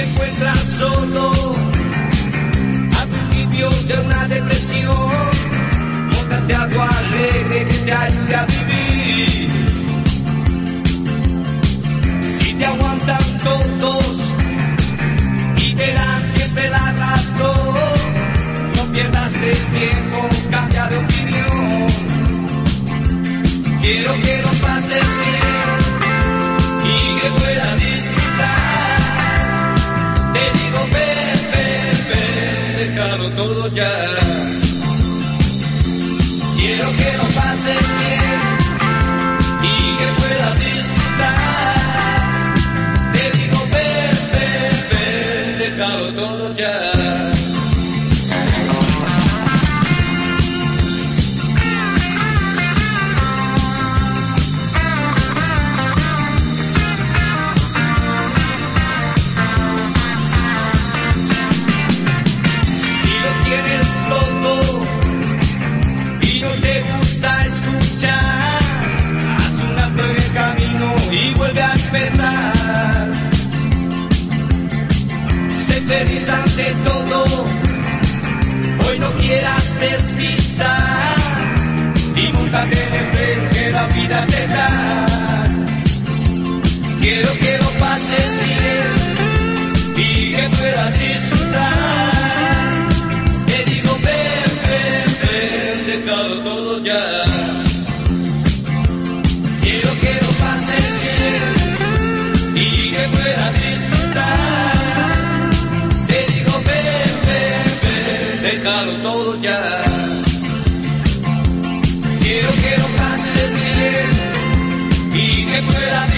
te encuentras solo al principio de una depresión, búscate algo alegre que te ayude a vivir. Si te aguantan todos y te dan siempre la razón, no pierdas el tiempo, cambia de opinión. Quiero que lo pases bien y que puedas todo ya. Quiero que lo pases bien y que puedas disfrutar. Te digo, ven, ven, ven, déjalo todo ya. Empezar. Sé feliz ante todo, hoy no quieras despistar y montate el tren que la vida te da. Quiero que lo pases bien y que puedas disfrutar. Te digo, ven, ven, ven, déjalo todo ya. Déjalo todo ya. Quiero que lo pases bien y que puedas